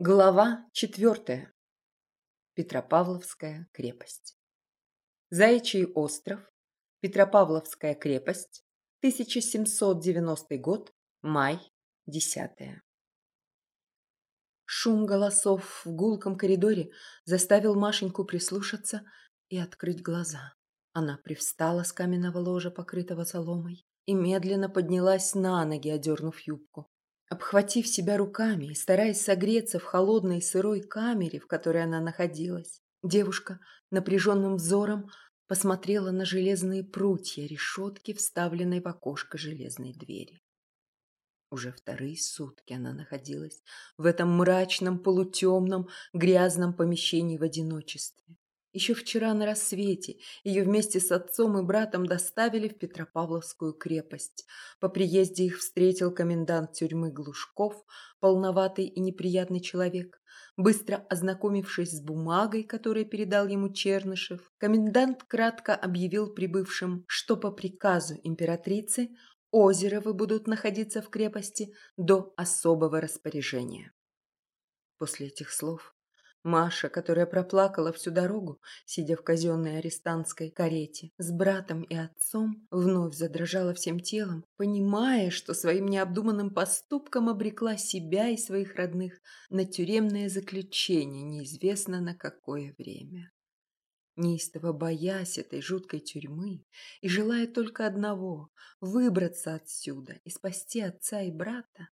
Глава четвертая. Петропавловская крепость. Заячий остров. Петропавловская крепость. 1790 год. Май. 10. Шум голосов в гулком коридоре заставил Машеньку прислушаться и открыть глаза. Она привстала с каменного ложа, покрытого соломой, и медленно поднялась на ноги, одернув юбку. Обхватив себя руками и стараясь согреться в холодной сырой камере, в которой она находилась, девушка напряженным взором посмотрела на железные прутья решетки, вставленной в окошко железной двери. Уже вторые сутки она находилась в этом мрачном, полутемном, грязном помещении в одиночестве. Еще вчера на рассвете ее вместе с отцом и братом доставили в Петропавловскую крепость. По приезде их встретил комендант тюрьмы Глушков, полноватый и неприятный человек. Быстро ознакомившись с бумагой, которую передал ему Чернышев, комендант кратко объявил прибывшим, что по приказу императрицы Озеровы будут находиться в крепости до особого распоряжения. После этих слов Маша, которая проплакала всю дорогу, сидя в казенной арестантской карете, с братом и отцом, вновь задрожала всем телом, понимая, что своим необдуманным поступком обрекла себя и своих родных на тюремное заключение неизвестно на какое время. Неистово боясь этой жуткой тюрьмы и желая только одного – выбраться отсюда и спасти отца и брата,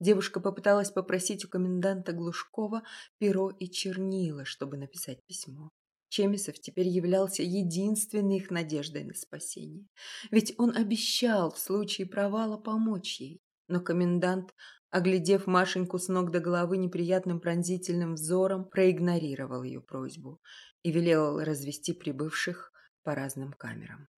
Девушка попыталась попросить у коменданта Глушкова перо и чернила, чтобы написать письмо. Чемисов теперь являлся единственной их надеждой на спасение. Ведь он обещал в случае провала помочь ей. Но комендант, оглядев Машеньку с ног до головы неприятным пронзительным взором, проигнорировал ее просьбу и велел развести прибывших по разным камерам.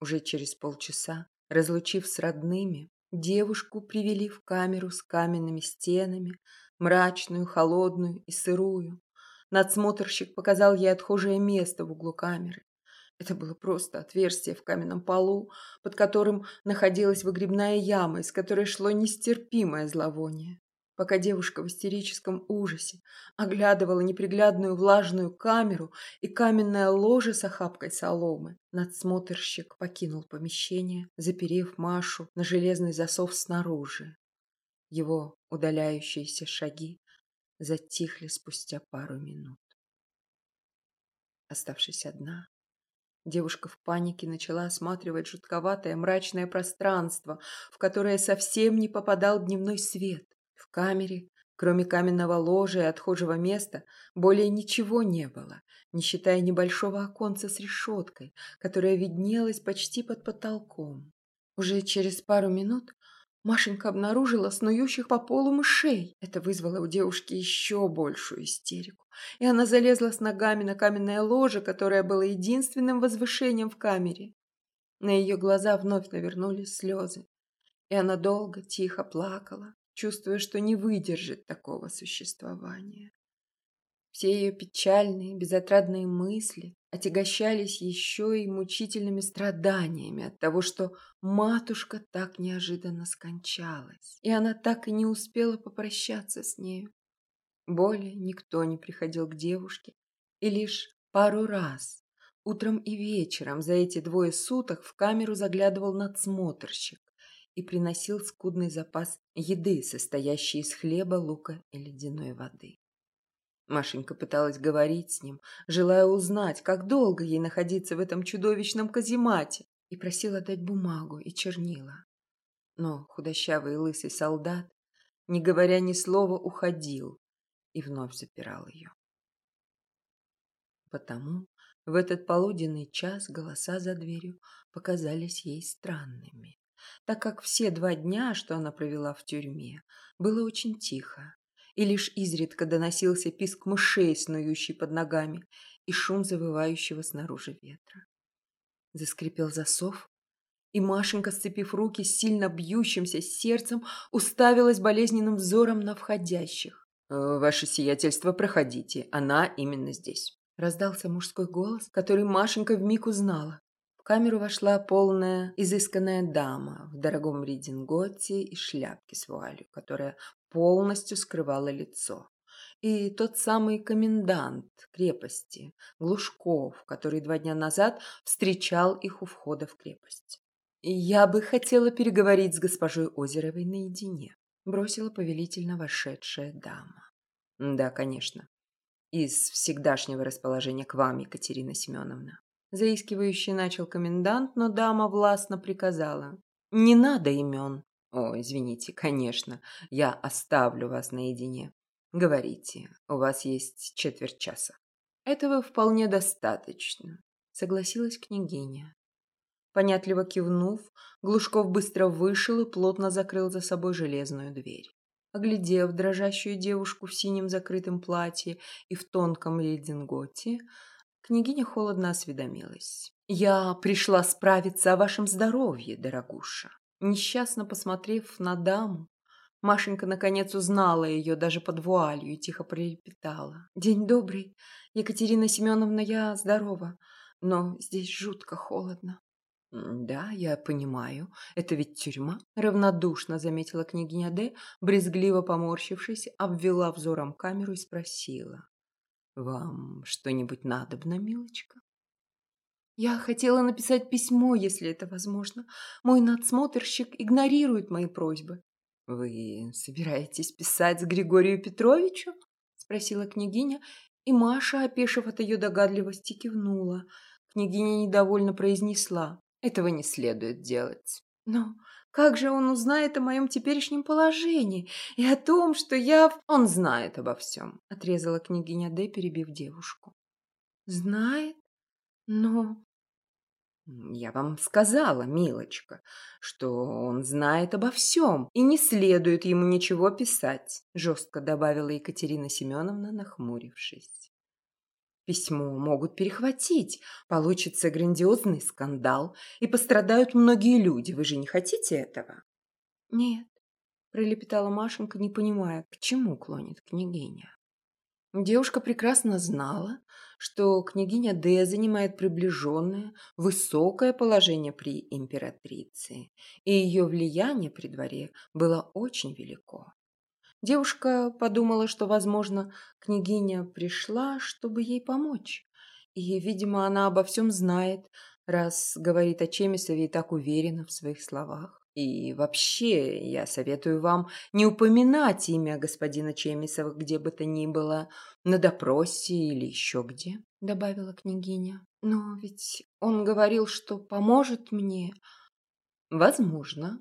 Уже через полчаса, разлучив с родными, Девушку привели в камеру с каменными стенами, мрачную, холодную и сырую. Надсмотрщик показал ей отхожее место в углу камеры. Это было просто отверстие в каменном полу, под которым находилась выгребная яма, из которой шло нестерпимое зловоние. Пока девушка в истерическом ужасе оглядывала неприглядную влажную камеру и каменное ложе с охапкой соломы, надсмотрщик покинул помещение, заперев Машу на железный засов снаружи. Его удаляющиеся шаги затихли спустя пару минут. Оставшись одна, Девушка в панике начала осматривать жутковатое мрачное пространство, в которое совсем не попадал дневной свет. В камере, кроме каменного ложа и отхожего места, более ничего не было, не считая небольшого оконца с решеткой, которая виднелась почти под потолком. Уже через пару минут Машенька обнаружила снующих по полу мышей. Это вызвало у девушки еще большую истерику. И она залезла с ногами на каменное ложе, которое было единственным возвышением в камере. На ее глаза вновь навернулись слезы. И она долго, тихо плакала, чувствуя, что не выдержит такого существования. Все ее печальные, безотрадные мысли отягощались еще и мучительными страданиями от того, что матушка так неожиданно скончалась, и она так и не успела попрощаться с нею. Более никто не приходил к девушке, и лишь пару раз, утром и вечером за эти двое суток в камеру заглядывал надсмотрщик, и приносил скудный запас еды, состоящий из хлеба, лука и ледяной воды. Машенька пыталась говорить с ним, желая узнать, как долго ей находиться в этом чудовищном каземате, и просила дать бумагу и чернила. Но худощавый лысый солдат, не говоря ни слова, уходил и вновь запирал ее. Потому в этот полуденный час голоса за дверью показались ей странными так как все два дня, что она провела в тюрьме, было очень тихо, и лишь изредка доносился писк мышей, снующий под ногами, и шум завывающего снаружи ветра. Заскрипел засов, и Машенька, сцепив руки с сильно бьющимся сердцем, уставилась болезненным взором на входящих. «Э, «Ваше сиятельство, проходите, она именно здесь», — раздался мужской голос, который Машенька вмиг узнала камеру вошла полная, изысканная дама в дорогом рединготе и шляпке с вуалью, которая полностью скрывала лицо. И тот самый комендант крепости, Глушков, который два дня назад встречал их у входа в крепость. «Я бы хотела переговорить с госпожой Озеровой наедине», бросила повелительно вошедшая дама. «Да, конечно. Из всегдашнего расположения к вам, Екатерина Семеновна. Заискивающий начал комендант, но дама властно приказала. «Не надо имен». «О, извините, конечно, я оставлю вас наедине. Говорите, у вас есть четверть часа». «Этого вполне достаточно», — согласилась княгиня. Понятливо кивнув, Глушков быстро вышел и плотно закрыл за собой железную дверь. Оглядев дрожащую девушку в синем закрытом платье и в тонком рединготе, Княгиня холодно осведомилась. «Я пришла справиться о вашем здоровье, дорогуша». Несчастно посмотрев на даму, Машенька наконец узнала ее даже под вуалью и тихо пролепетала. «День добрый. Екатерина Семеновна, я здорова, но здесь жутко холодно». «Да, я понимаю. Это ведь тюрьма», — равнодушно заметила княгиня Д, брезгливо поморщившись, обвела взором камеру и спросила. «Вам что-нибудь надобно, милочка?» «Я хотела написать письмо, если это возможно. Мой надсмотрщик игнорирует мои просьбы». «Вы собираетесь писать с Григорию Петровичу?» – спросила княгиня, и Маша, опешив от ее догадливости, кивнула. Княгиня недовольно произнесла. «Этого не следует делать». «Но как же он узнает о моем теперешнем положении и о том, что я... Он знает обо всем, отрезала княгиня Д, перебив девушку. Знает? Но... Я вам сказала, милочка, что он знает обо всем, и не следует ему ничего писать, жестко добавила Екатерина Семеновна, нахмурившись. Письмо могут перехватить, получится грандиозный скандал, и пострадают многие люди. Вы же не хотите этого? Нет, пролепетала Машенька, не понимая, к чему клонит княгиня. Девушка прекрасно знала, что княгиня Д занимает приближенное, высокое положение при императрице, и ее влияние при дворе было очень велико. Девушка подумала, что, возможно, княгиня пришла, чтобы ей помочь. И, видимо, она обо всем знает, раз говорит о Чемисове и так уверена в своих словах. И вообще, я советую вам не упоминать имя господина Чемисова где бы то ни было, на допросе или еще где, — добавила княгиня. Но ведь он говорил, что поможет мне. Возможно,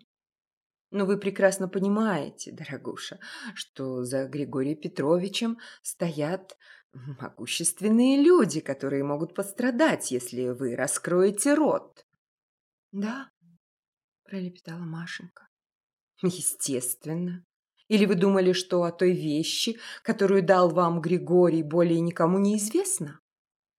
но вы прекрасно понимаете, дорогуша, что за Григорием Петровичем стоят могущественные люди, которые могут пострадать, если вы раскроете рот. Да, пролепетала Машенька. Естественно. Или вы думали, что о той вещи, которую дал вам Григорий, более никому не известно?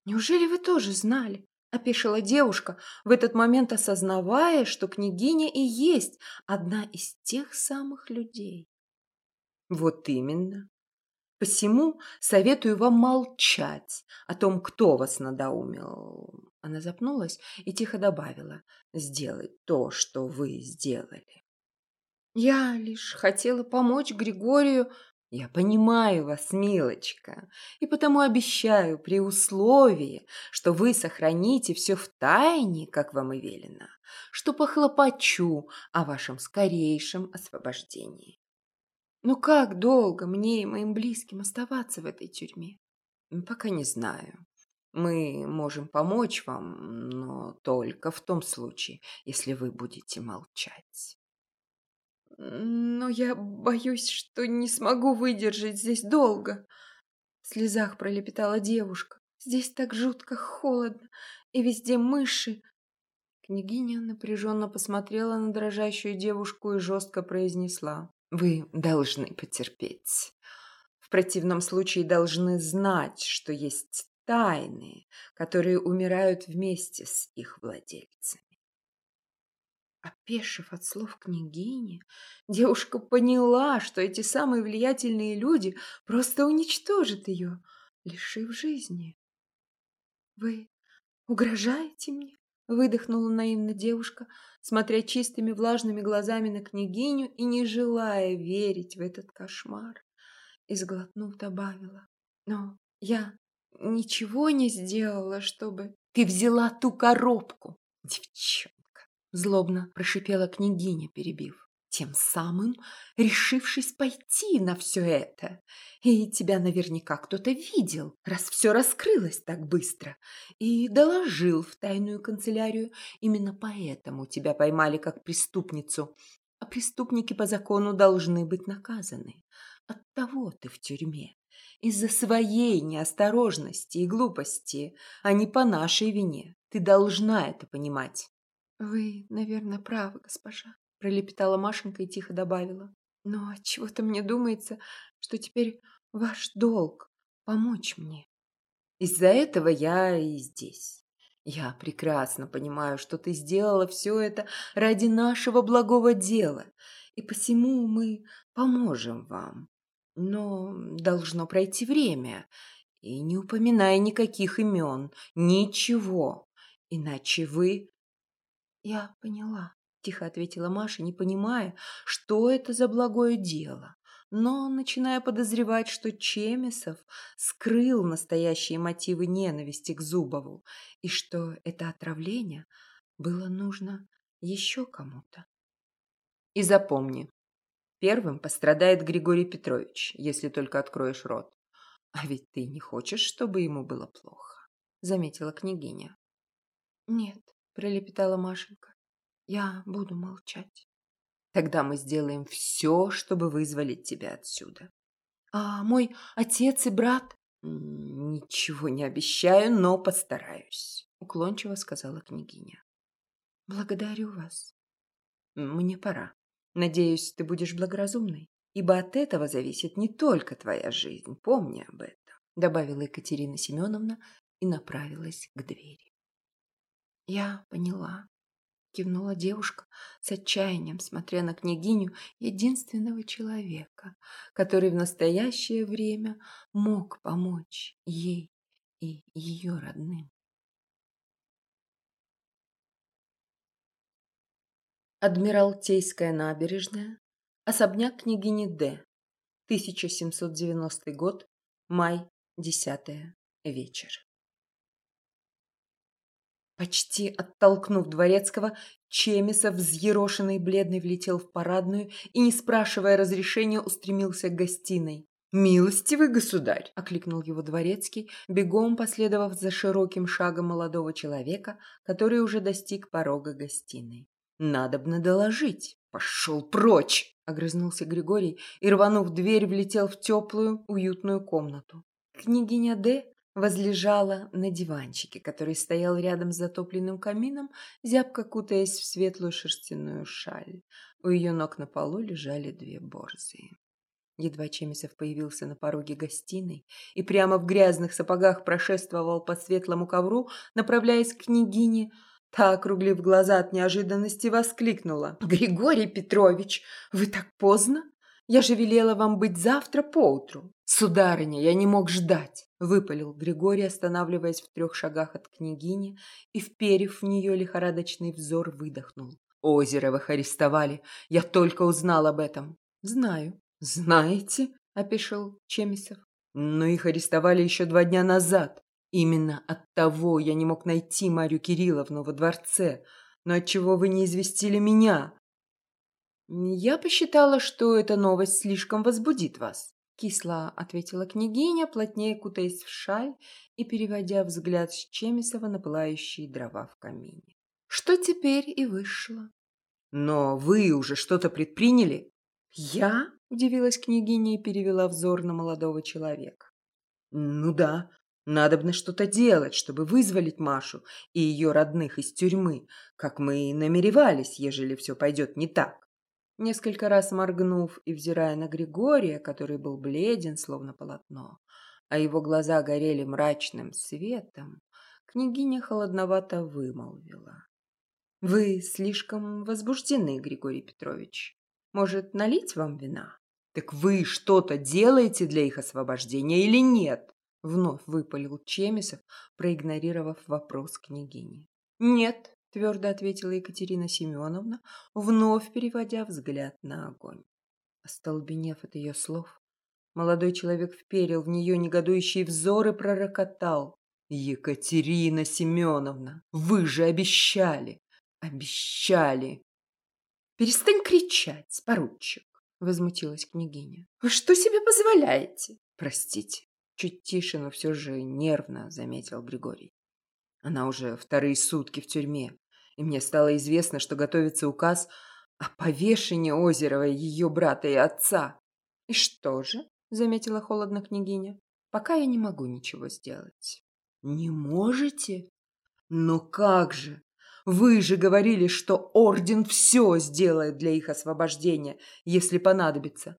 Неужели вы тоже знали? – опешила девушка, в этот момент осознавая, что княгиня и есть одна из тех самых людей. «Вот именно. Посему советую вам молчать о том, кто вас надоумил». Она запнулась и тихо добавила «сделать то, что вы сделали». «Я лишь хотела помочь Григорию я понимаю вас, милочка, и потому обещаю при условии, что вы сохраните все в тайне, как вам и велено, что похлопочу о вашем скорейшем освобождении. Но как долго мне и моим близким оставаться в этой тюрьме? Пока не знаю. Мы можем помочь вам, но только в том случае, если вы будете молчать. Но я боюсь, что не смогу выдержать здесь долго. В слезах пролепетала девушка. Здесь так жутко холодно, и везде мыши. Княгиня напряженно посмотрела на дрожащую девушку и жестко произнесла. «Вы должны потерпеть. В противном случае должны знать, что есть тайны, которые умирают вместе с их владельцами. Опешив от слов княгини, девушка поняла, что эти самые влиятельные люди просто уничтожат ее, лишив жизни. «Вы угрожаете мне?» Выдохнула наивно девушка, смотря чистыми влажными глазами на княгиню и не желая верить в этот кошмар. И сглотнув, добавила. Но я ничего не сделала, чтобы... Ты взяла ту коробку, девчонка! Злобно прошипела княгиня, перебив тем самым решившись пойти на все это. И тебя наверняка кто-то видел, раз все раскрылось так быстро, и доложил в тайную канцелярию. Именно поэтому тебя поймали как преступницу, а преступники по закону должны быть наказаны. Оттого ты в тюрьме. Из-за своей неосторожности и глупости, а не по нашей вине. Ты должна это понимать. Вы, наверное, правы, госпожа пролепетала Машенька и тихо добавила. Но чего-то мне думается, что теперь ваш долг помочь мне. Из-за этого я и здесь. Я прекрасно понимаю, что ты сделала все это ради нашего благого дела, и посему мы поможем вам. Но должно пройти время, и не упоминай никаких имен, ничего, иначе вы... Я поняла, тихо ответила Маша, не понимая, что это за благое дело, но начиная подозревать, что Чемесов скрыл настоящие мотивы ненависти к Зубову и что это отравление было нужно еще кому-то. И запомни, первым пострадает Григорий Петрович, если только откроешь рот. А ведь ты не хочешь, чтобы ему было плохо, заметила княгиня. Нет, пролепетала Машенька. Я буду молчать. Тогда мы сделаем все, чтобы вызволить тебя отсюда. А мой отец и брат? Ничего не обещаю, но постараюсь, уклончиво сказала княгиня. Благодарю вас. Мне пора. Надеюсь, ты будешь благоразумной, ибо от этого зависит не только твоя жизнь, помни об этом, добавила Екатерина Семеновна и направилась к двери. Я поняла, кивнула девушка с отчаянием, смотря на княгиню единственного человека, который в настоящее время мог помочь ей и ее родным. Адмиралтейская набережная, особняк княгини Д. 1790 год, май, 10 вечер. Почти оттолкнув дворецкого, Чемисов, взъерошенный бледный, влетел в парадную и, не спрашивая разрешения, устремился к гостиной. «Милостивый государь!» – окликнул его дворецкий, бегом последовав за широким шагом молодого человека, который уже достиг порога гостиной. «Надобно доложить!» «Пошел прочь!» – огрызнулся Григорий и, рванув дверь, влетел в теплую, уютную комнату. Княгиня Д возлежала на диванчике, который стоял рядом с затопленным камином, зябко кутаясь в светлую шерстяную шаль. У ее ног на полу лежали две борзые. Едва Чемисов появился на пороге гостиной и прямо в грязных сапогах прошествовал по светлому ковру, направляясь к княгине, Та, округлив глаза от неожиданности, воскликнула. «Григорий Петрович, вы так поздно? Я же велела вам быть завтра поутру». «Сударыня, я не мог ждать!» – выпалил Григорий, останавливаясь в трех шагах от княгини и, вперев в нее лихорадочный взор, выдохнул. «Озеровых арестовали. Я только узнал об этом». «Знаю». «Знаете?» – опешил Чемисов. «Но их арестовали еще два дня назад. Именно от того я не мог найти Марию Кирилловну во дворце. Но отчего вы не известили меня?» «Я посчитала, что эта новость слишком возбудит вас», Кисло ответила княгиня, плотнее кутаясь в шаль и переводя взгляд с Чемисова на пылающие дрова в камине. Что теперь и вышло. Но вы уже что-то предприняли? Я? Удивилась княгиня и перевела взор на молодого человека. Ну да, надобно что-то делать, чтобы вызволить Машу и ее родных из тюрьмы, как мы и намеревались, ежели все пойдет не так. Несколько раз моргнув и взирая на Григория, который был бледен, словно полотно, а его глаза горели мрачным светом, княгиня холодновато вымолвила. «Вы слишком возбуждены, Григорий Петрович. Может, налить вам вина?» «Так вы что-то делаете для их освобождения или нет?» Вновь выпалил Чемисов, проигнорировав вопрос княгини. «Нет», твердо ответила Екатерина Семеновна, вновь переводя взгляд на огонь. Остолбенев от ее слов, молодой человек вперил в нее негодующий взор и пророкотал. «Екатерина Семеновна, вы же обещали! Обещали!» «Перестань кричать, поручик!» — возмутилась княгиня. «Вы что себе позволяете?» «Простите». Чуть тише, но все же нервно, заметил Григорий. Она уже вторые сутки в тюрьме, и мне стало известно, что готовится указ о повешении Озерова ее брата и отца. «И что же?» — заметила холодно княгиня. «Пока я не могу ничего сделать». «Не можете? Но как же? Вы же говорили, что орден все сделает для их освобождения, если понадобится.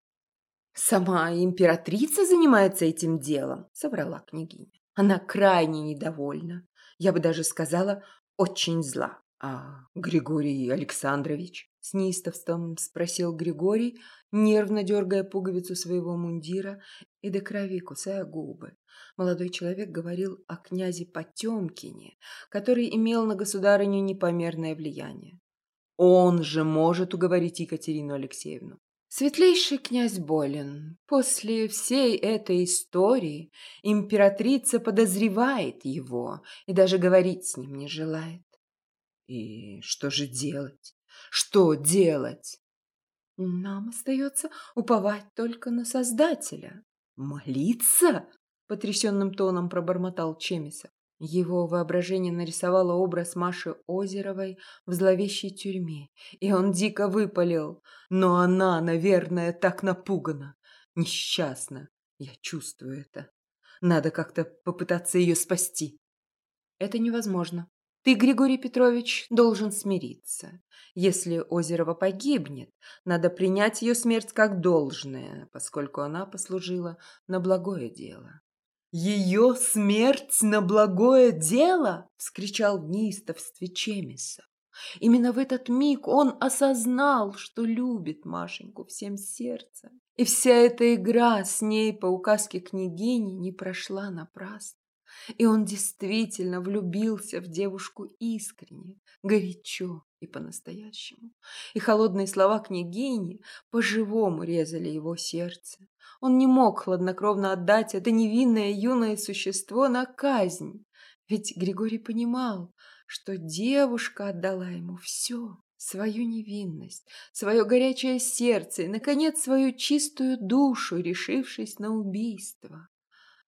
Сама императрица занимается этим делом, соврала княгиня. Она крайне недовольна. Я бы даже сказала, очень зла. А Григорий Александрович? С неистовством спросил Григорий, нервно дергая пуговицу своего мундира и до крови кусая губы. Молодой человек говорил о князе Потемкине, который имел на государыню непомерное влияние. Он же может уговорить Екатерину Алексеевну. Светлейший князь болен. После всей этой истории императрица подозревает его и даже говорить с ним не желает. И что же делать? Что делать? Нам остается уповать только на Создателя. Молиться? Потрясенным тоном пробормотал Чемисов. Его воображение нарисовало образ Маши Озеровой в зловещей тюрьме, и он дико выпалил. Но она, наверное, так напугана. Несчастна. Я чувствую это. Надо как-то попытаться ее спасти. Это невозможно. Ты, Григорий Петрович, должен смириться. Если Озерова погибнет, надо принять ее смерть как должное, поскольку она послужила на благое дело. «Ее смерть на благое дело!» — вскричал в неистовстве Чемиса. Именно в этот миг он осознал, что любит Машеньку всем сердцем. И вся эта игра с ней по указке княгини не прошла напрасно. И он действительно влюбился в девушку искренне, горячо и по-настоящему. И холодные слова княгини по-живому резали его сердце. Он не мог хладнокровно отдать это невинное юное существо на казнь. Ведь Григорий понимал, что девушка отдала ему все, свою невинность, свое горячее сердце и, наконец, свою чистую душу, решившись на убийство.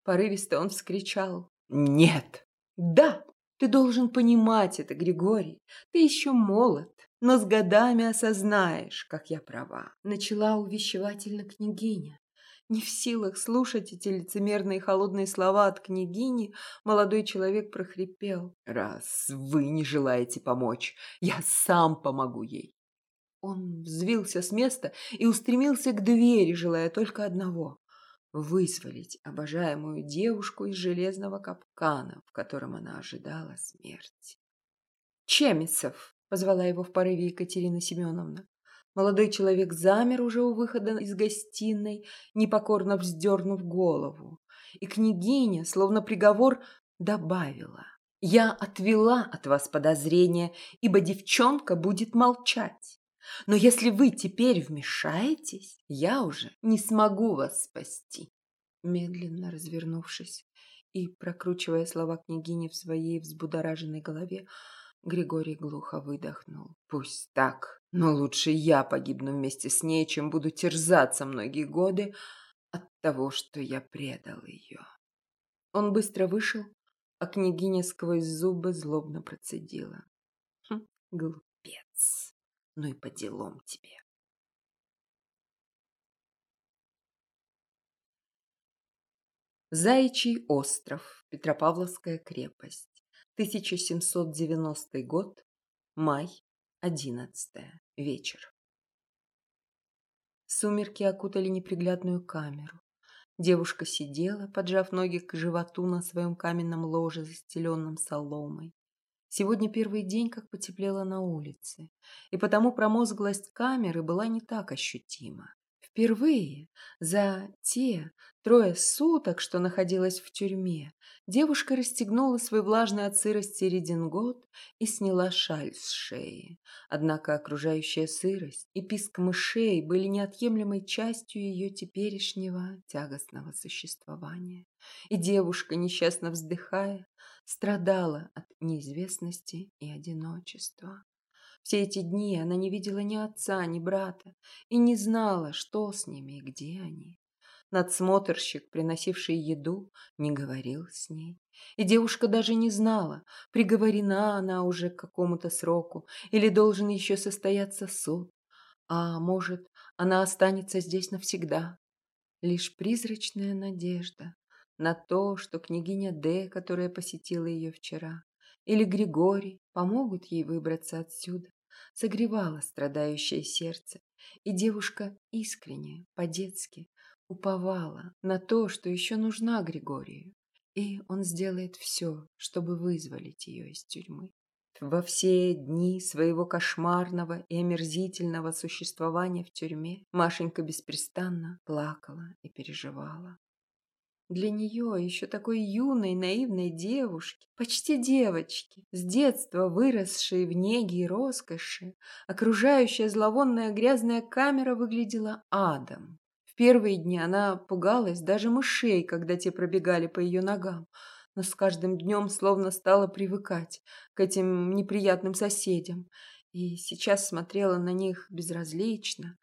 Порывисто он вскричал «Нет!» «Да, ты должен понимать это, Григорий. Ты еще молод, но с годами осознаешь, как я права», начала увещевательно княгиня. Не в силах слушать эти лицемерные холодные слова от княгини, молодой человек прохрипел. «Раз вы не желаете помочь, я сам помогу ей». Он взвился с места и устремился к двери, желая только одного — вызволить обожаемую девушку из железного капкана, в котором она ожидала смерти. «Чемисов!» — позвала его в порыве Екатерина Семеновна. Молодой человек замер уже у выхода из гостиной, непокорно вздернув голову. И княгиня, словно приговор, добавила. «Я отвела от вас подозрения, ибо девчонка будет молчать. Но если вы теперь вмешаетесь, я уже не смогу вас спасти». Медленно развернувшись и прокручивая слова княгини в своей взбудораженной голове, Григорий глухо выдохнул. «Пусть так, но лучше я погибну вместе с ней, чем буду терзаться многие годы от того, что я предал ее». Он быстро вышел, а княгиня сквозь зубы злобно процедила. «Хм, глупец, ну и по делам тебе». Заячий остров, Петропавловская крепость. 1790 год, май, 11 вечер. Сумерки окутали неприглядную камеру. Девушка сидела, поджав ноги к животу на своем каменном ложе, застеленном соломой. Сегодня первый день, как потеплело на улице, и потому промозглость камеры была не так ощутима Впервые за те трое суток, что находилась в тюрьме, девушка расстегнула свой влажный от сырости редингот и сняла шаль с шеи. Однако окружающая сырость и писк мышей были неотъемлемой частью ее теперешнего тягостного существования. И девушка, несчастно вздыхая, страдала от неизвестности и одиночества. Все эти дни она не видела ни отца, ни брата и не знала, что с ними и где они. Надсмотрщик, приносивший еду, не говорил с ней. И девушка даже не знала, приговорена она уже к какому-то сроку или должен еще состояться суд. А может, она останется здесь навсегда. Лишь призрачная надежда на то, что княгиня Д, которая посетила ее вчера, или Григорий помогут ей выбраться отсюда, согревало страдающее сердце, и девушка искренне, по-детски, уповала на то, что еще нужна Григорию, и он сделает все, чтобы вызволить ее из тюрьмы. Во все дни своего кошмарного и омерзительного существования в тюрьме Машенька беспрестанно плакала и переживала. Для нее, еще такой юной, наивной девушки, почти девочки, с детства выросшей в неге и роскоши, окружающая зловонная грязная камера выглядела адом. В первые дни она пугалась даже мышей, когда те пробегали по ее ногам, но с каждым днем словно стала привыкать к этим неприятным соседям, и сейчас смотрела на них безразлично,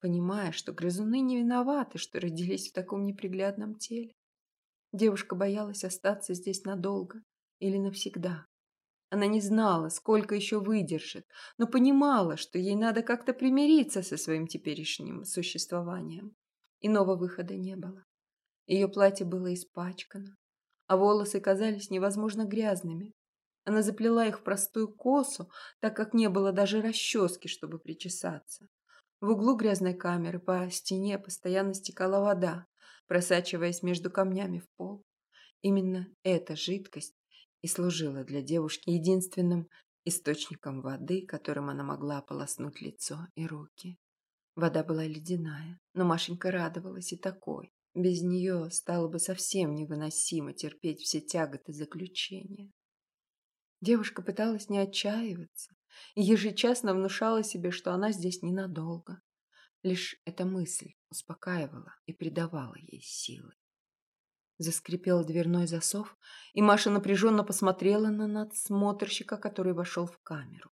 понимая, что грызуны не виноваты, что родились в таком неприглядном теле. Девушка боялась остаться здесь надолго или навсегда. Она не знала, сколько еще выдержит, но понимала, что ей надо как-то примириться со своим теперешним существованием. Иного выхода не было. Ее платье было испачкано, а волосы казались невозможно грязными. Она заплела их в простую косу, так как не было даже расчески, чтобы причесаться. В углу грязной камеры по стене постоянно стекала вода просачиваясь между камнями в пол. Именно эта жидкость и служила для девушки единственным источником воды, которым она могла ополоснуть лицо и руки. Вода была ледяная, но Машенька радовалась и такой. Без нее стало бы совсем невыносимо терпеть все тяготы заключения. Девушка пыталась не отчаиваться и ежечасно внушала себе, что она здесь ненадолго. Лишь эта мысль успокаивала и придавала ей силы. Заскрипел дверной засов, и Маша напряженно посмотрела на надсмотрщика, который вошел в камеру.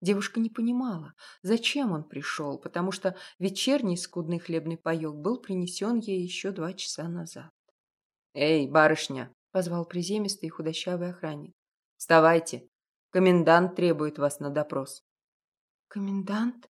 Девушка не понимала, зачем он пришел, потому что вечерний скудный хлебный паек был принесен ей еще два часа назад. «Эй, барышня!» — позвал приземистый и худощавый охранник. «Вставайте! Комендант требует вас на допрос». «Комендант?»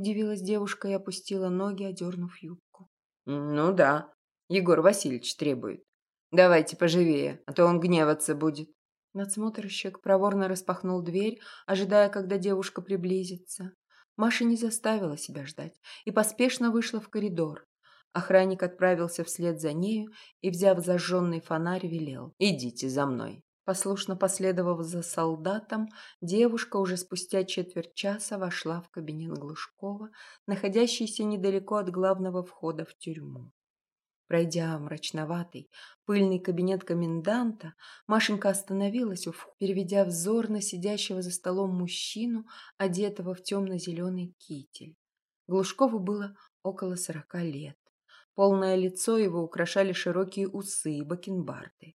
Удивилась девушка и опустила ноги, одернув юбку. «Ну да, Егор Васильевич требует. Давайте поживее, а то он гневаться будет». Надсмотрщик проворно распахнул дверь, ожидая, когда девушка приблизится. Маша не заставила себя ждать и поспешно вышла в коридор. Охранник отправился вслед за нею и, взяв зажженный фонарь, велел «Идите за мной». Послушно последовав за солдатом, девушка уже спустя четверть часа вошла в кабинет Глушкова, находящийся недалеко от главного входа в тюрьму. Пройдя мрачноватый, пыльный кабинет коменданта, Машенька остановилась, переведя взор на сидящего за столом мужчину, одетого в темно-зеленый китель. Глушкову было около сорока лет. Полное лицо его украшали широкие усы и бакенбарды.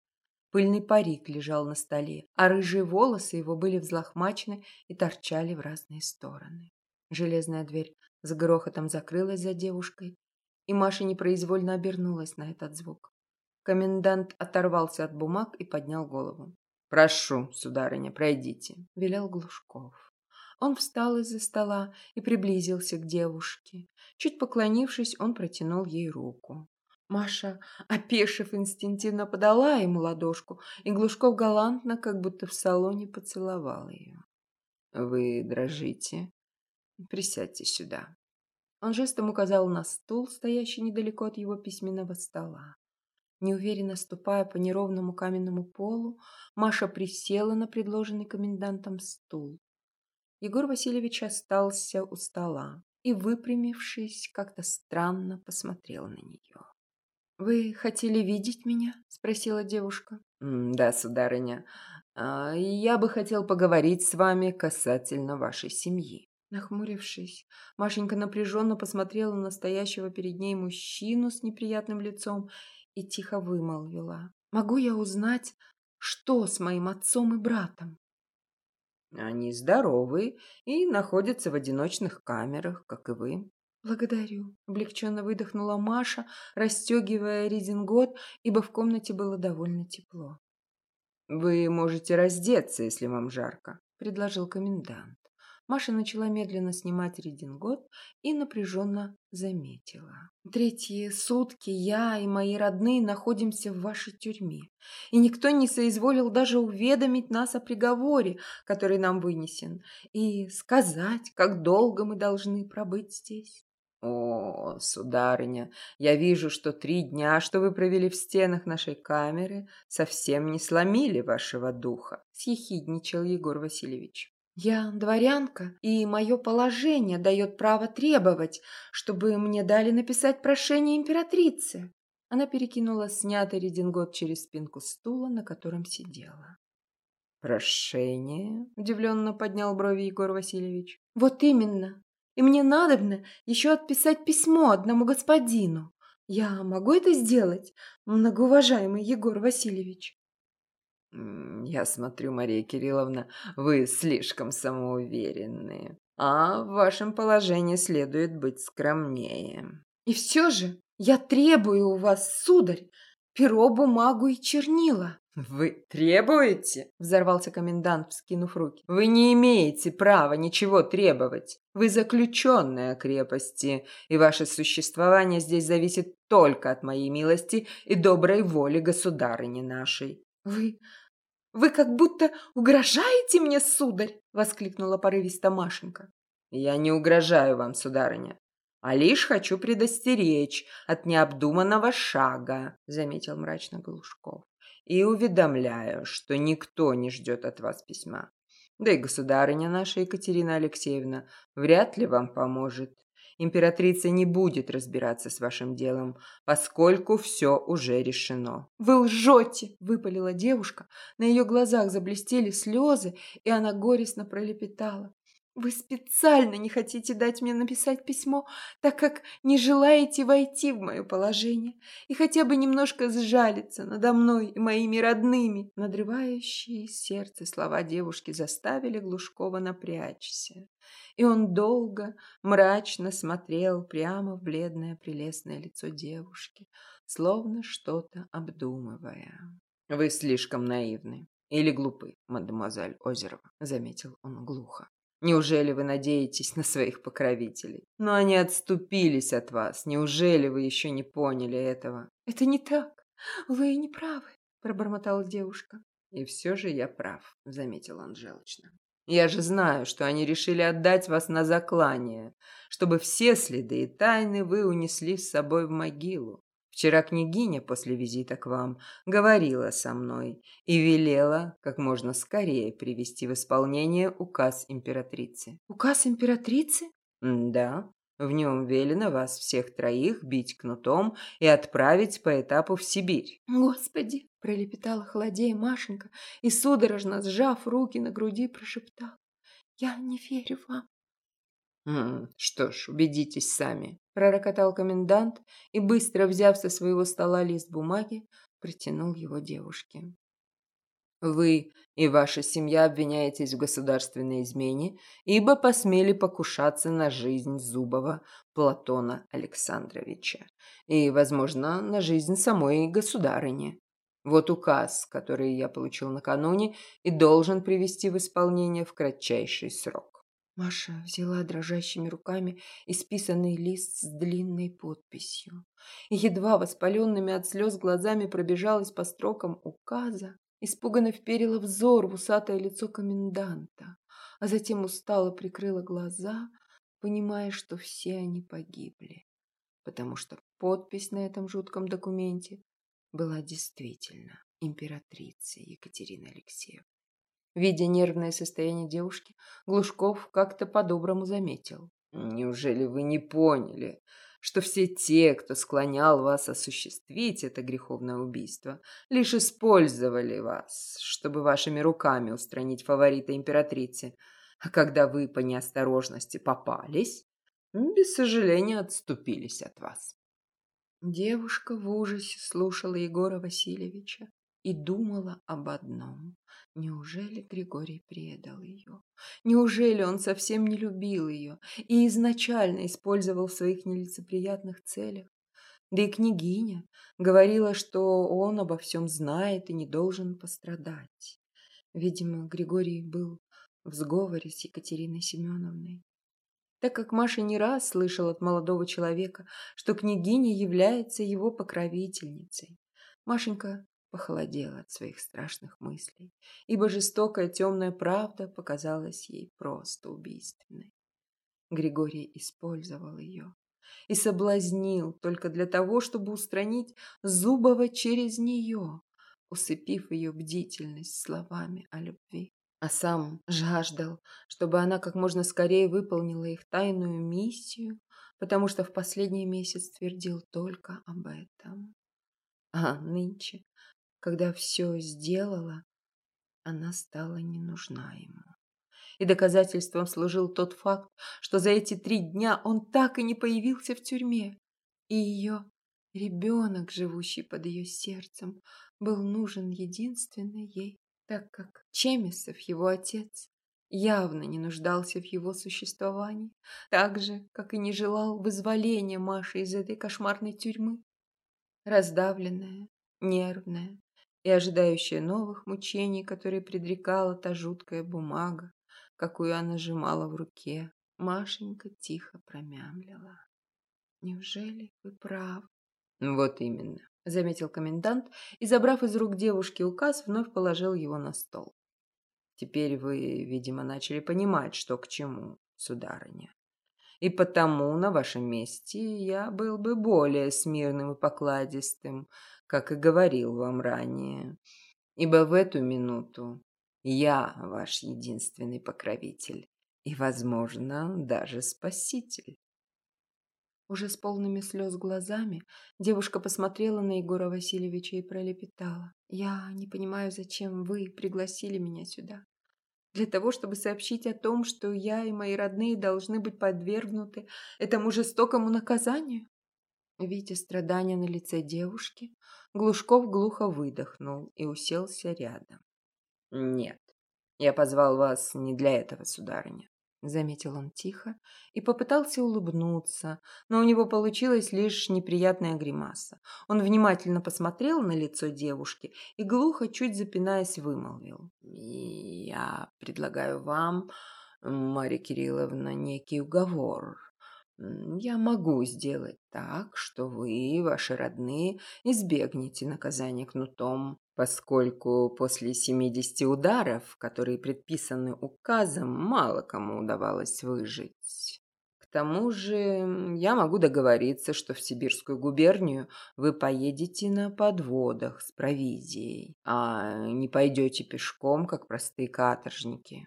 Пыльный парик лежал на столе, а рыжие волосы его были взлохмачены и торчали в разные стороны. Железная дверь с грохотом закрылась за девушкой, и Маша непроизвольно обернулась на этот звук. Комендант оторвался от бумаг и поднял голову. «Прошу, сударыня, пройдите», — велел Глушков. Он встал из-за стола и приблизился к девушке. Чуть поклонившись, он протянул ей руку. Маша, опешив, инстинктивно подала ему ладошку, и Глушков галантно, как будто в салоне, поцеловал ее. «Вы дрожите? Присядьте сюда». Он жестом указал на стул, стоящий недалеко от его письменного стола. Неуверенно ступая по неровному каменному полу, Маша присела на предложенный комендантом стул. Егор Васильевич остался у стола. и, выпрямившись, как-то странно посмотрел на нее. «Вы хотели видеть меня?» – спросила девушка. «Да, сударыня. А, я бы хотел поговорить с вами касательно вашей семьи». Нахмурившись, Машенька напряженно посмотрела на стоящего перед ней мужчину с неприятным лицом и тихо вымолвила. «Могу я узнать, что с моим отцом и братом?» «Они здоровы и находятся в одиночных камерах, как и вы». «Благодарю», – облегченно выдохнула Маша, расстегивая резингот, ибо в комнате было довольно тепло. «Вы можете раздеться, если вам жарко», – предложил комендант. Маша начала медленно снимать редингот и напряженно заметила. «Третьи сутки я и мои родные находимся в вашей тюрьме, и никто не соизволил даже уведомить нас о приговоре, который нам вынесен, и сказать, как долго мы должны пробыть здесь». «О, сударыня, я вижу, что три дня, что вы провели в стенах нашей камеры, совсем не сломили вашего духа», – съехидничал Егор Васильевич. Я дворянка, и мое положение дает право требовать, чтобы мне дали написать прошение императрице. Она перекинула снятый редингот через спинку стула, на котором сидела. «Прошение?» – удивленно поднял брови Егор Васильевич. «Вот именно. И мне надобно еще отписать письмо одному господину. Я могу это сделать, многоуважаемый Егор Васильевич?» «Я смотрю, Мария Кирилловна, вы слишком самоуверенные, а в вашем положении следует быть скромнее». «И все же я требую у вас, сударь, перо, бумагу и чернила». «Вы требуете?» – взорвался комендант, вскинув руки. «Вы не имеете права ничего требовать. Вы заключенная крепости, и ваше существование здесь зависит только от моей милости и доброй воли государыни нашей». «Вы «Вы как будто угрожаете мне, сударь!» — воскликнула порывисто Машенька. «Я не угрожаю вам, сударыня, а лишь хочу предостеречь от необдуманного шага», — заметил мрачно Глушков. «И уведомляю, что никто не ждет от вас письма. Да и государыня наша Екатерина Алексеевна вряд ли вам поможет. Императрица не будет разбираться с вашим делом, поскольку все уже решено». «Вы лжете!» – выпалила девушка. На ее глазах заблестели слезы, и она горестно пролепетала. Вы специально не хотите дать мне написать письмо, так как не желаете войти в мое положение и хотя бы немножко сжалиться надо мной и моими родными. Надрывающие сердце слова девушки заставили Глушкова напрячься. И он долго, мрачно смотрел прямо в бледное прелестное лицо девушки, словно что-то обдумывая. «Вы слишком наивны или глупы, мадемуазель Озерова», — заметил он глухо. Неужели вы надеетесь на своих покровителей? Но они отступились от вас. Неужели вы еще не поняли этого? Это не так. Вы не правы, пробормотала девушка. И все же я прав, заметил он желчно. Я же знаю, что они решили отдать вас на заклание, чтобы все следы и тайны вы унесли с собой в могилу. Вчера княгиня после визита к вам говорила со мной и велела как можно скорее привести в исполнение указ императрицы. Указ императрицы? Да. В нем велено вас всех троих бить кнутом и отправить по этапу в Сибирь. Господи, пролепетала холодея Машенька и, судорожно сжав руки на груди, прошептала. Я не верю вам. «Что ж, убедитесь сами», – пророкотал комендант и, быстро взяв со своего стола лист бумаги, протянул его девушке. «Вы и ваша семья обвиняетесь в государственной измене, ибо посмели покушаться на жизнь Зубова Платона Александровича и, возможно, на жизнь самой государыни. Вот указ, который я получил накануне и должен привести в исполнение в кратчайший срок. Маша взяла дрожащими руками исписанный лист с длинной подписью и едва воспаленными от слез глазами пробежалась по строкам указа, испуганно вперила взор в усатое лицо коменданта, а затем устало прикрыла глаза, понимая, что все они погибли, потому что подпись на этом жутком документе была действительно императрицей Екатерины Алексеевны. Видя нервное состояние девушки, Глушков как-то по-доброму заметил. Неужели вы не поняли, что все те, кто склонял вас осуществить это греховное убийство, лишь использовали вас, чтобы вашими руками устранить фаворита императрицы, а когда вы по неосторожности попались, без сожаления отступились от вас. Девушка в ужасе слушала Егора Васильевича и думала об одном. Неужели Григорий предал ее? Неужели он совсем не любил ее и изначально использовал в своих нелицеприятных целях? Да и княгиня говорила, что он обо всем знает и не должен пострадать. Видимо, Григорий был в сговоре с Екатериной Семеновной так как Маша не раз слышала от молодого человека, что княгиня является его покровительницей. Машенька похолодела от своих страшных мыслей, ибо жестокая темная правда показалась ей просто убийственной. Григорий использовал ее и соблазнил только для того, чтобы устранить Зубова через нее, усыпив ее бдительность словами о любви а сам жаждал, чтобы она как можно скорее выполнила их тайную миссию, потому что в последний месяц твердил только об этом. А нынче, когда все сделала, она стала не нужна ему. И доказательством служил тот факт, что за эти три дня он так и не появился в тюрьме, и ее ребенок, живущий под ее сердцем, был нужен единственно ей так как Чемисов, его отец, явно не нуждался в его существовании, так же, как и не желал вызволения Маши из этой кошмарной тюрьмы. Раздавленная, нервная и ожидающая новых мучений, которые предрекала та жуткая бумага, какую она сжимала в руке, Машенька тихо промямлила. «Неужели вы правы?» «Вот именно заметил комендант и, забрав из рук девушки указ, вновь положил его на стол. Теперь вы, видимо, начали понимать, что к чему, сударыня. И потому на вашем месте я был бы более смирным и покладистым, как и говорил вам ранее, ибо в эту минуту я ваш единственный покровитель и, возможно, даже спаситель. Уже с полными слез глазами девушка посмотрела на Егора Васильевича и пролепетала. «Я не понимаю, зачем вы пригласили меня сюда. Для того, чтобы сообщить о том, что я и мои родные должны быть подвергнуты этому жестокому наказанию?» Видя страдания на лице девушки, Глушков глухо выдохнул и уселся рядом. «Нет, я позвал вас не для этого, сударыня заметил он тихо и попытался улыбнуться, но у него получилась лишь неприятная гримаса. Он внимательно посмотрел на лицо девушки и глухо, чуть запинаясь, вымолвил. «Я предлагаю вам, Марья Кирилловна, некий уговор. Я могу сделать так, что вы ваши родные избегнете наказания кнутом, поскольку после 70 ударов, которые предписаны указом, мало кому удавалось выжить. К тому же я могу договориться, что в Сибирскую губернию вы поедете на подводах с провизией, а не пойдете пешком, как простые каторжники.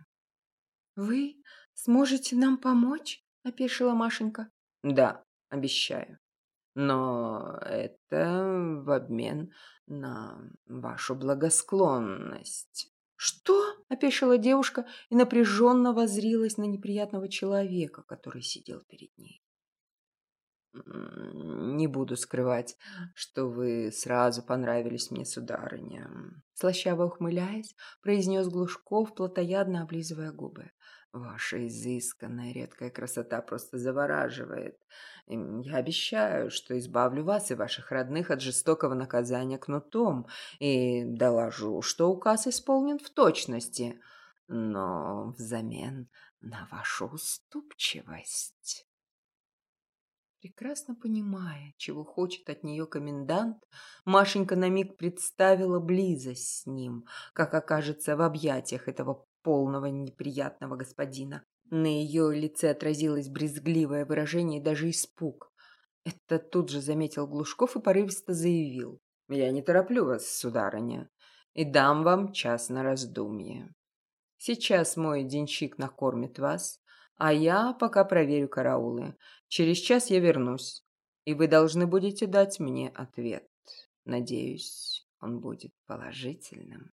«Вы сможете нам помочь?» Опешила Машенька. Да, обещаю. Но это в обмен на вашу благосклонность. Что? опешила девушка и напряженно воззрилась на неприятного человека, который сидел перед ней. «Не буду скрывать, что вы сразу понравились мне, сударыня», слащаво ухмыляясь, произнес Глушков, плотоядно облизывая губы. Ваша изысканная редкая красота просто завораживает. Я обещаю, что избавлю вас и ваших родных от жестокого наказания кнутом и доложу, что указ исполнен в точности, но взамен на вашу уступчивость. Прекрасно понимая, чего хочет от нее комендант, Машенька на миг представила близость с ним, как окажется в объятиях этого полного неприятного господина. На ее лице отразилось брезгливое выражение и даже испуг. Это тут же заметил Глушков и порывисто заявил. «Я не тороплю вас, сударыня, и дам вам час на раздумье. Сейчас мой денщик накормит вас, А я пока проверю караулы. Через час я вернусь, и вы должны будете дать мне ответ. Надеюсь, он будет положительным.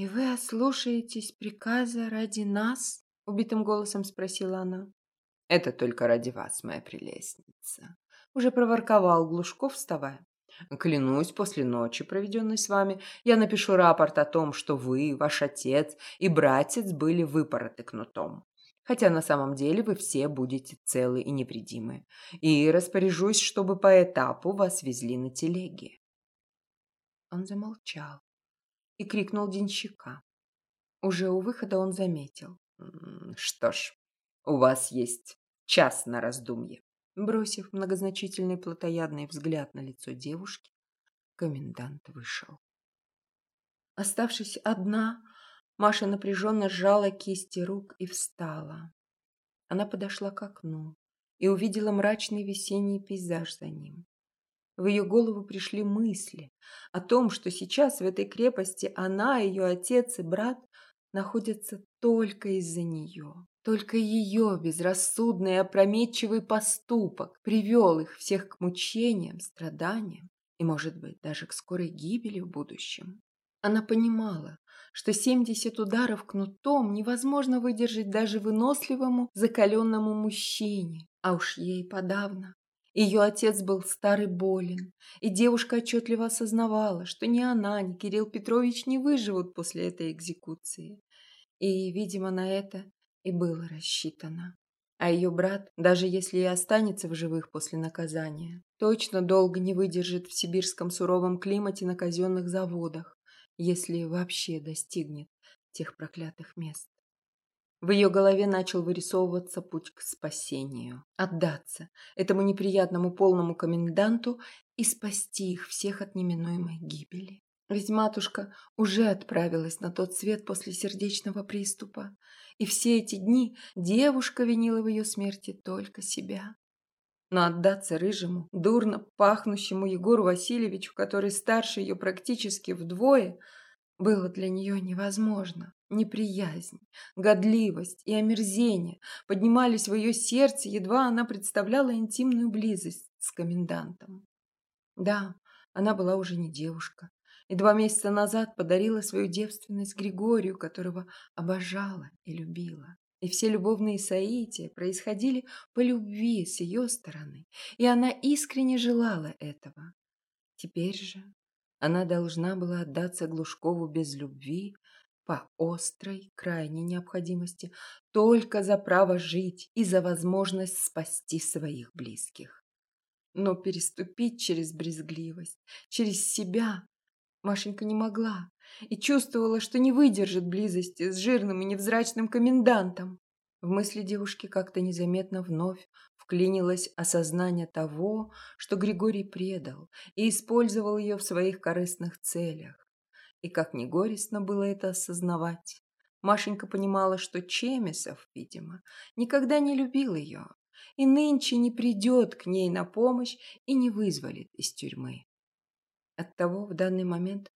«И вы ослушаетесь приказа ради нас?» — убитым голосом спросила она. «Это только ради вас, моя прелестница», — уже проворковал Глушков, вставая. «Клянусь, после ночи, проведенной с вами, я напишу рапорт о том, что вы, ваш отец и братец были выпороты кнутом хотя на самом деле вы все будете целы и невредимы, и распоряжусь, чтобы по этапу вас везли на телеге». Он замолчал и крикнул денщика. Уже у выхода он заметил. «Что ж, у вас есть час на раздумье». Бросив многозначительный плотоядный взгляд на лицо девушки, комендант вышел. Оставшись одна, Маша напряженно сжала кисти рук и встала. Она подошла к окну и увидела мрачный весенний пейзаж за ним. В ее голову пришли мысли о том, что сейчас в этой крепости она, ее отец и брат находятся только из-за нее. Только ее безрассудный и опрометчивый поступок привел их всех к мучениям, страданиям и, может быть, даже к скорой гибели в будущем. Она понимала, что 70 ударов кнутом невозможно выдержать даже выносливому, закаленному мужчине, а уж ей подавно. Ее отец был старый болен, и девушка отчетливо осознавала, что ни она, ни Кирилл Петрович не выживут после этой экзекуции. И, видимо, на это и было рассчитано. А ее брат, даже если и останется в живых после наказания, точно долго не выдержит в сибирском суровом климате на казенных заводах, если вообще достигнет тех проклятых мест. В ее голове начал вырисовываться путь к спасению. Отдаться этому неприятному полному коменданту и спасти их всех от неминуемой гибели. Ведь матушка уже отправилась на тот свет после сердечного приступа, и все эти дни девушка винила в ее смерти только себя. Но отдаться рыжему, дурно пахнущему Егору Васильевичу, который старше ее практически вдвое, было для нее невозможно. Неприязнь, годливость и омерзение поднимались в ее сердце, едва она представляла интимную близость с комендантом. Да, она была уже не девушка, и два месяца назад подарила свою девственность Григорию, которого обожала и любила. И все любовные соития происходили по любви с ее стороны, и она искренне желала этого. Теперь же она должна была отдаться Глушкову без любви, по острой, крайней необходимости, только за право жить и за возможность спасти своих близких. Но переступить через брезгливость, через себя Машенька не могла и чувствовала, что не выдержит близости с жирным и невзрачным комендантом. В мысли девушки как-то незаметно вновь вклинилось осознание того, что Григорий предал и использовал ее в своих корыстных целях. И как ни горестно было это осознавать, Машенька понимала, что Чемисов, видимо, никогда не любил ее и нынче не придет к ней на помощь и не вызволит из тюрьмы. Оттого в данный момент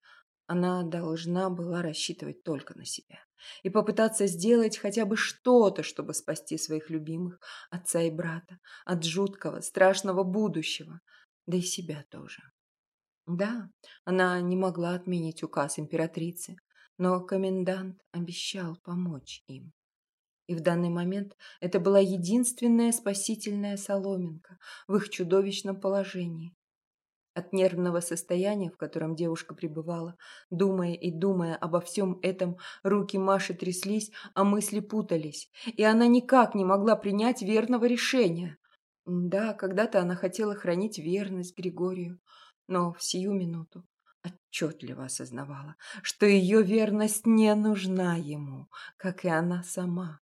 она должна была рассчитывать только на себя и попытаться сделать хотя бы что-то, чтобы спасти своих любимых, отца и брата, от жуткого, страшного будущего, да и себя тоже. Да, она не могла отменить указ императрицы, но комендант обещал помочь им. И в данный момент это была единственная спасительная соломинка в их чудовищном положении. От нервного состояния, в котором девушка пребывала, думая и думая обо всем этом, руки Маши тряслись, а мысли путались, и она никак не могла принять верного решения. Да, когда-то она хотела хранить верность Григорию, но в сию минуту отчетливо осознавала, что ее верность не нужна ему, как и она сама.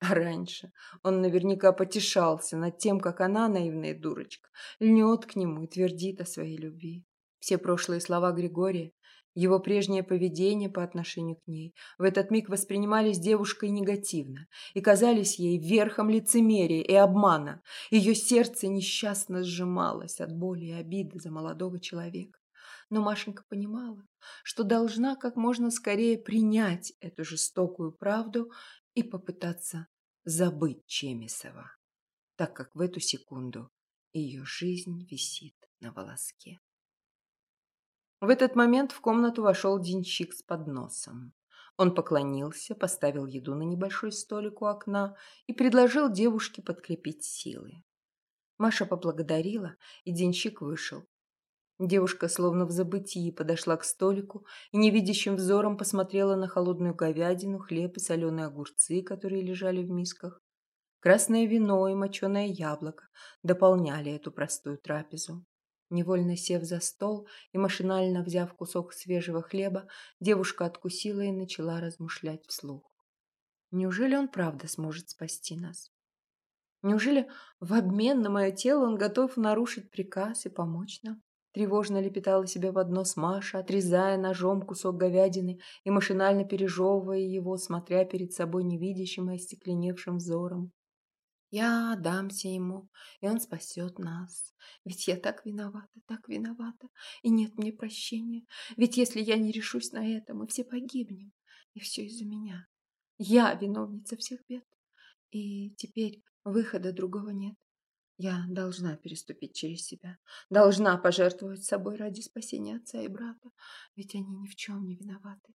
А раньше он наверняка потешался над тем, как она, наивная дурочка, льнет к нему и твердит о своей любви. Все прошлые слова Григория, его прежнее поведение по отношению к ней в этот миг воспринимались девушкой негативно и казались ей верхом лицемерия и обмана. Ее сердце несчастно сжималось от боли и обиды за молодого человека. Но Машенька понимала, что должна как можно скорее принять эту жестокую правду и попытаться забыть Чемисова, так как в эту секунду ее жизнь висит на волоске. В этот момент в комнату вошел денщик с подносом. Он поклонился, поставил еду на небольшой столик у окна и предложил девушке подкрепить силы. Маша поблагодарила, и денщик вышел. Девушка, словно в забытии, подошла к столику и невидящим взором посмотрела на холодную говядину, хлеб и соленые огурцы, которые лежали в мисках. Красное вино и моченое яблоко дополняли эту простую трапезу. Невольно сев за стол и машинально взяв кусок свежего хлеба, девушка откусила и начала размышлять вслух. Неужели он правда сможет спасти нас? Неужели в обмен на мое тело он готов нарушить приказ и помочь нам? Тревожно лепетала себе под нос Маша, отрезая ножом кусок говядины и машинально пережевывая его, смотря перед собой невидящим и остекленевшим взором. Я отдамся ему, и он спасет нас. Ведь я так виновата, так виновата, и нет мне прощения. Ведь если я не решусь на это, мы все погибнем. И все из-за меня. Я виновница всех бед. И теперь выхода другого нет. Я должна переступить через себя. Должна пожертвовать собой ради спасения отца и брата. Ведь они ни в чем не виноваты.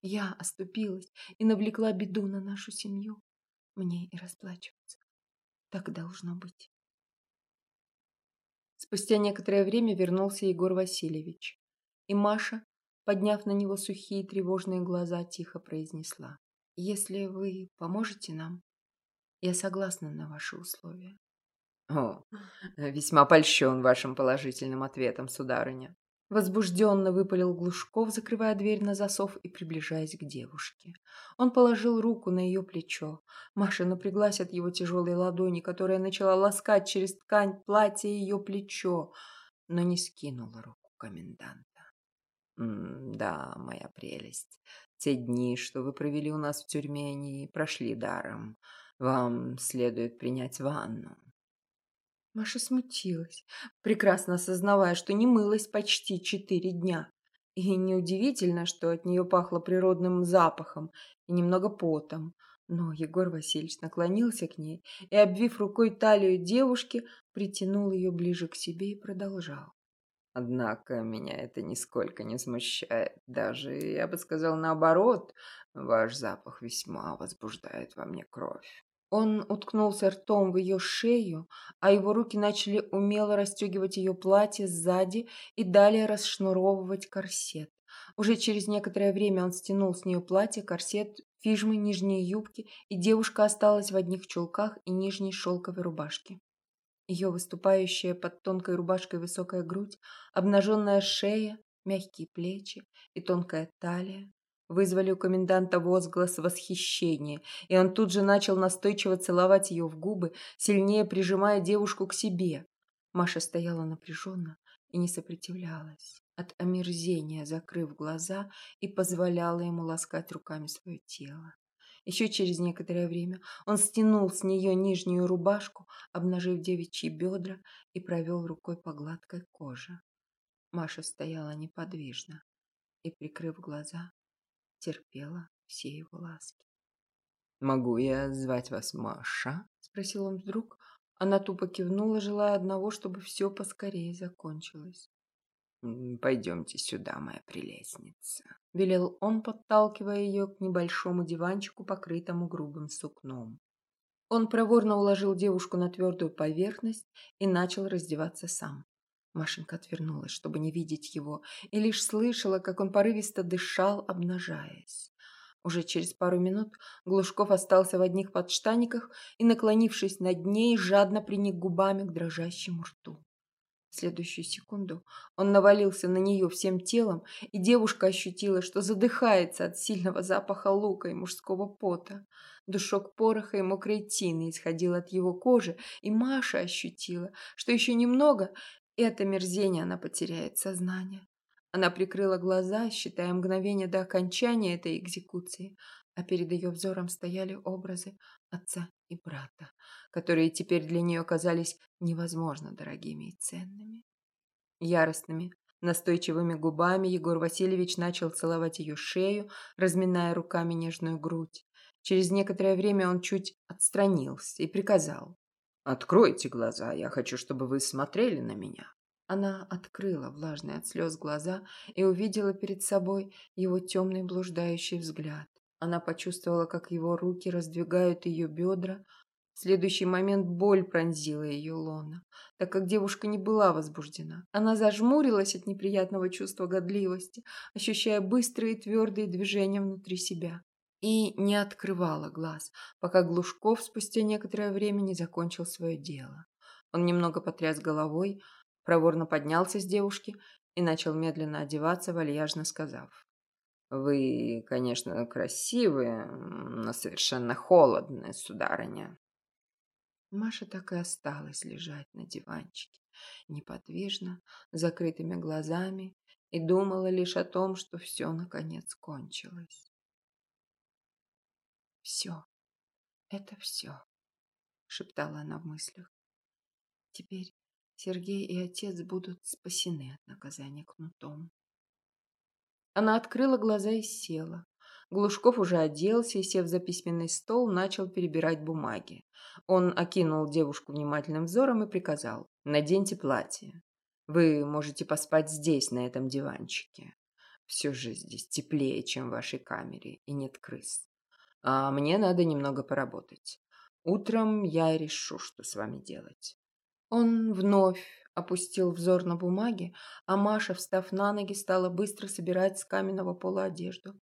Я оступилась и навлекла беду на нашу семью. Мне и расплачиваться. Так должно быть. Спустя некоторое время вернулся Егор Васильевич. И Маша, подняв на него сухие тревожные глаза, тихо произнесла. «Если вы поможете нам, я согласна на ваши условия». «О, весьма польщен вашим положительным ответом, сударыня. Возбужденно выпалил Глушков, закрывая дверь на засов и приближаясь к девушке. Он положил руку на ее плечо. Маша напряглась от его тяжелой ладони, которая начала ласкать через ткань платья ее плечо, но не скинула руку коменданта. «Да, моя прелесть, те дни, что вы провели у нас в тюрьме, не прошли даром. Вам следует принять ванну». Маша смутилась, прекрасно осознавая, что не мылась почти четыре дня. И неудивительно, что от нее пахло природным запахом и немного потом. Но Егор Васильевич наклонился к ней и, обвив рукой талию девушки, притянул ее ближе к себе и продолжал. Однако меня это нисколько не смущает. Даже, я бы сказал, наоборот, ваш запах весьма возбуждает во мне кровь. Он уткнулся ртом в ее шею, а его руки начали умело расстегивать ее платье сзади и далее расшнуровывать корсет. Уже через некоторое время он стянул с нее платье, корсет, фижмы, нижние юбки, и девушка осталась в одних чулках и нижней шелковой рубашке. Ее выступающая под тонкой рубашкой высокая грудь, обнаженная шея, мягкие плечи и тонкая талия вызвали у коменданта возглас восхищения, и он тут же начал настойчиво целовать ее в губы, сильнее прижимая девушку к себе. Маша стояла напряженно и не сопротивлялась, от омерзения закрыв глаза и позволяла ему ласкать руками свое тело. Еще через некоторое время он стянул с нее нижнюю рубашку, обнажив девичьи бедра и провел рукой по гладкой коже. Маша стояла неподвижно и, прикрыв глаза, терпела все его ласки. «Могу я звать вас Маша?» – спросил он вдруг. Она тупо кивнула, желая одного, чтобы все поскорее закончилось. «Пойдемте сюда, моя прелестница», – велел он, подталкивая ее к небольшому диванчику, покрытому грубым сукном. Он проворно уложил девушку на твердую поверхность и начал раздеваться сам. Машенька отвернулась, чтобы не видеть его, и лишь слышала, как он порывисто дышал, обнажаясь. Уже через пару минут Глушков остался в одних подштаниках и, наклонившись над ней, жадно приник губами к дрожащему рту. В следующую секунду он навалился на нее всем телом, и девушка ощутила, что задыхается от сильного запаха лука и мужского пота. Душок пороха и мокрой тины исходил от его кожи, и Маша ощутила, что еще немного, и от омерзения она потеряет сознание. Она прикрыла глаза, считая мгновение до окончания этой экзекуции, а перед ее взором стояли образы отца и брата, которые теперь для нее казались невозможно дорогими и ценными. Яростными, настойчивыми губами Егор Васильевич начал целовать ее шею, разминая руками нежную грудь. Через некоторое время он чуть отстранился и приказал. «Откройте глаза, я хочу, чтобы вы смотрели на меня». Она открыла влажные от слез глаза и увидела перед собой его темный блуждающий взгляд. Она почувствовала, как его руки раздвигают ее бедра. В следующий момент боль пронзила ее лона, так как девушка не была возбуждена. Она зажмурилась от неприятного чувства годливости, ощущая быстрые и твердые движения внутри себя и не открывала глаз, пока Глушков спустя некоторое время не закончил свое дело. Он немного потряс головой, проворно поднялся с девушки и начал медленно одеваться, вальяжно сказав. «Вы, конечно, красивые, но совершенно холодные, сударыня». Маша так и осталась лежать на диванчике, неподвижно, закрытыми глазами, и думала лишь о том, что все наконец кончилось. Все. Это все, шептала она в мыслях. Теперь Сергей и отец будут спасены от наказания кнутом. Она открыла глаза и села. Глушков уже оделся и, сев за письменный стол, начал перебирать бумаги. Он окинул девушку внимательным взором и приказал. «Наденьте платье. Вы можете поспать здесь, на этом диванчике. Все же здесь теплее, чем в вашей камере, и нет крыс а мне надо немного поработать. Утром я решу, что с вами делать». Он вновь опустил взор на бумаги, а Маша, встав на ноги, стала быстро собирать с каменного пола одежду.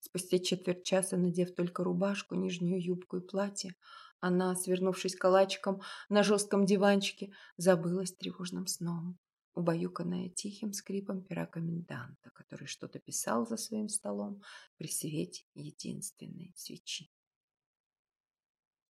Спустя четверть часа, надев только рубашку, нижнюю юбку и платье, она, свернувшись калачиком на жестком диванчике, забылась тревожным сном, убаюканная тихим скрипом пера коменданта, который что-то писал за своим столом при свете единственной свечи.